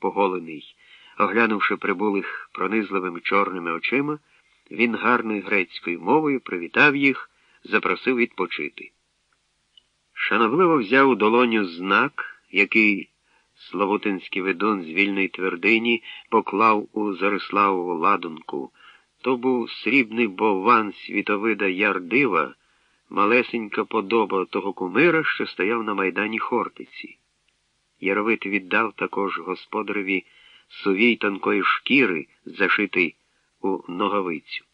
поголений. Оглянувши прибулих пронизливими чорними очима, він гарною грецькою мовою привітав їх, запросив відпочити. Шановливо взяв у долоню знак, який Славутинський ведун з вільної твердині поклав у Зариславову ладунку. То був срібний бован світовида Ярдива, малесенька подоба того кумира, що стояв на майдані Хортиці. Яровит віддав також господареві сувій тонкої шкіри, зашитий у ноговицю.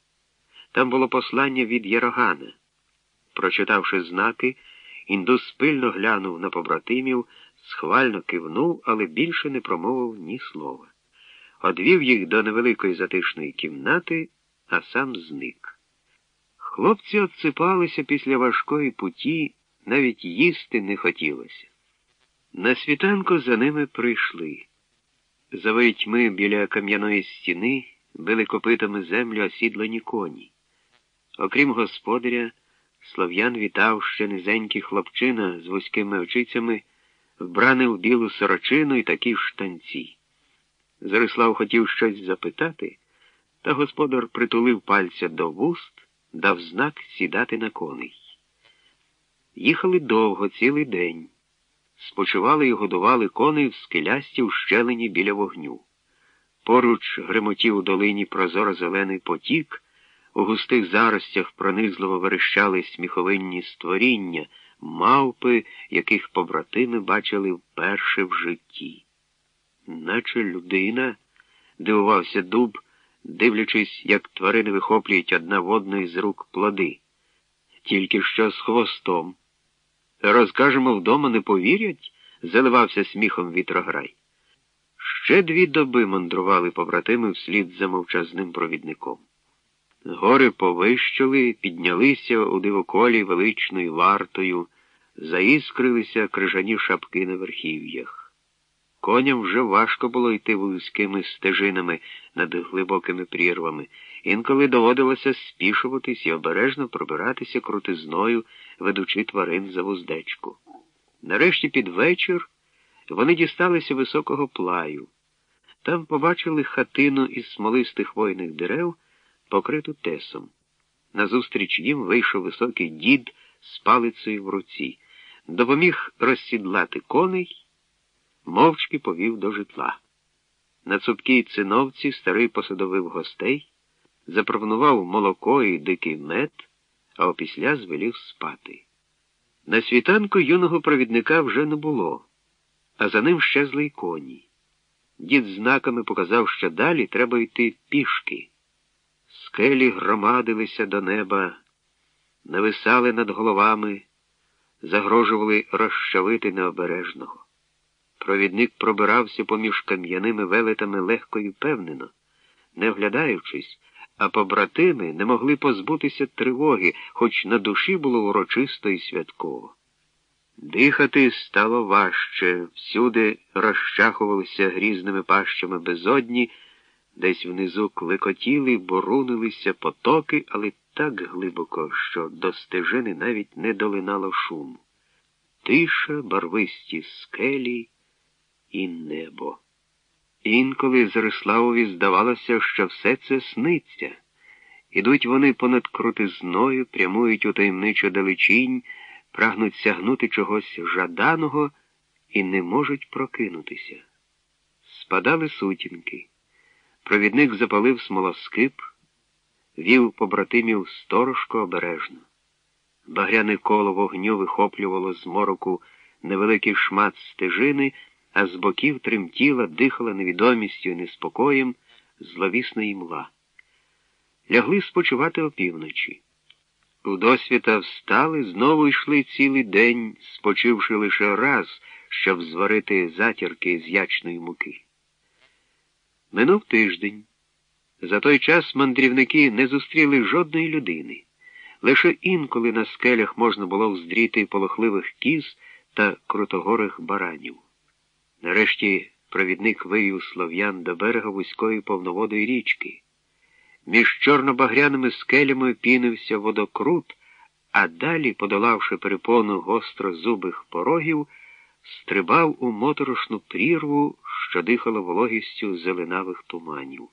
Там було послання від Єрогана. Прочитавши знаки, індус пильно глянув на побратимів, схвально кивнув, але більше не промовив ні слова. Одвів їх до невеликої затишної кімнати, а сам зник. Хлопці отсипалися після важкої путі, навіть їсти не хотілося. На світанку за ними прийшли. За ворітьми біля кам'яної стіни били копитами землю осідлені коні. Окрім господаря, слов'ян вітав ще низенький хлопчина з вузькими очицями, вбраний в білу сорочину і такі штанці. Зарислав хотів щось запитати, та господар притулив пальця до вуст, дав знак сідати на коней. Їхали довго, цілий день. Спочивали і годували коней в скелясті щелині біля вогню. Поруч гремотів у долині прозоро зелений потік, у густих заростях пронизливо верещали сміховинні створіння, мавпи, яких побратими бачили вперше в житті. Наче людина, дивувався дуб, дивлячись, як тварини вихоплюють одна в одної з рук плоди. Тільки що з хвостом. Розкажемо вдома, не повірять, заливався сміхом вітрограй. Ще дві доби мандрували побратими вслід за мовчазним провідником. Гори повищили, піднялися у дивоколі величною вартою, заіскрилися крижані шапки на верхів'ях. Коням вже важко було йти вузькими стежинами над глибокими прірвами, інколи доводилося спішуватись і обережно пробиратися крутизною, ведучи тварин за вуздечку. Нарешті під вечір вони дісталися високого плаю. Там побачили хатину із смолистих хвойних дерев, покриту тесом. Назустріч їм вийшов високий дід з палицею в руці, допоміг розсідлати коней, мовчки повів до житла. На цупкій циновці старий посадовив гостей, запропонував молоко і дикий мед, а опісля звелів спати. На світанку юного провідника вже не було, а за ним щезли й коні. Дід знаками показав, що далі треба йти пішки. Скелі громадилися до неба, нависали над головами, загрожували розчавити необережного. Провідник пробирався поміж кам'яними велетами легко і впевнено, не вглядаючись, а побратими не могли позбутися тривоги, хоч на душі було урочисто і святково. Дихати стало важче, всюди розчахувалися грізними пащами безодні, десь внизу клекотіли, борунилися потоки, але так глибоко, що до стежини навіть не долинало шуму. Тиша, барвисті скелі і небо. Інколи Зариславові здавалося, що все це сниться. Ідуть вони понад крутизною, прямують у таємничу далечінь, прагнуть сягнути чогось жаданого і не можуть прокинутися. Спадали сутінки. Провідник запалив смолоскип, вів побратимів сторожко обережно. Багряне коло вогню вихоплювало з мороку невеликий шмат стежини а з боків тремтіла, дихала невідомістю і неспокоєм зловісна імла. Лягли спочивати опівночі. У досвіта встали, знову йшли цілий день, спочивши лише раз, щоб зварити затірки з ячної муки. Минув тиждень. За той час мандрівники не зустріли жодної людини. Лише інколи на скелях можна було вздріти полохливих кіз та крутогорих баранів. Нарешті провідник вивів слов'ян до берега вузької повноводої річки. Між чорнобагряними скелями пінився водокрут, а далі, подолавши перепону гострозубих порогів, стрибав у моторошну прірву, що дихало вологістю зеленавих туманів.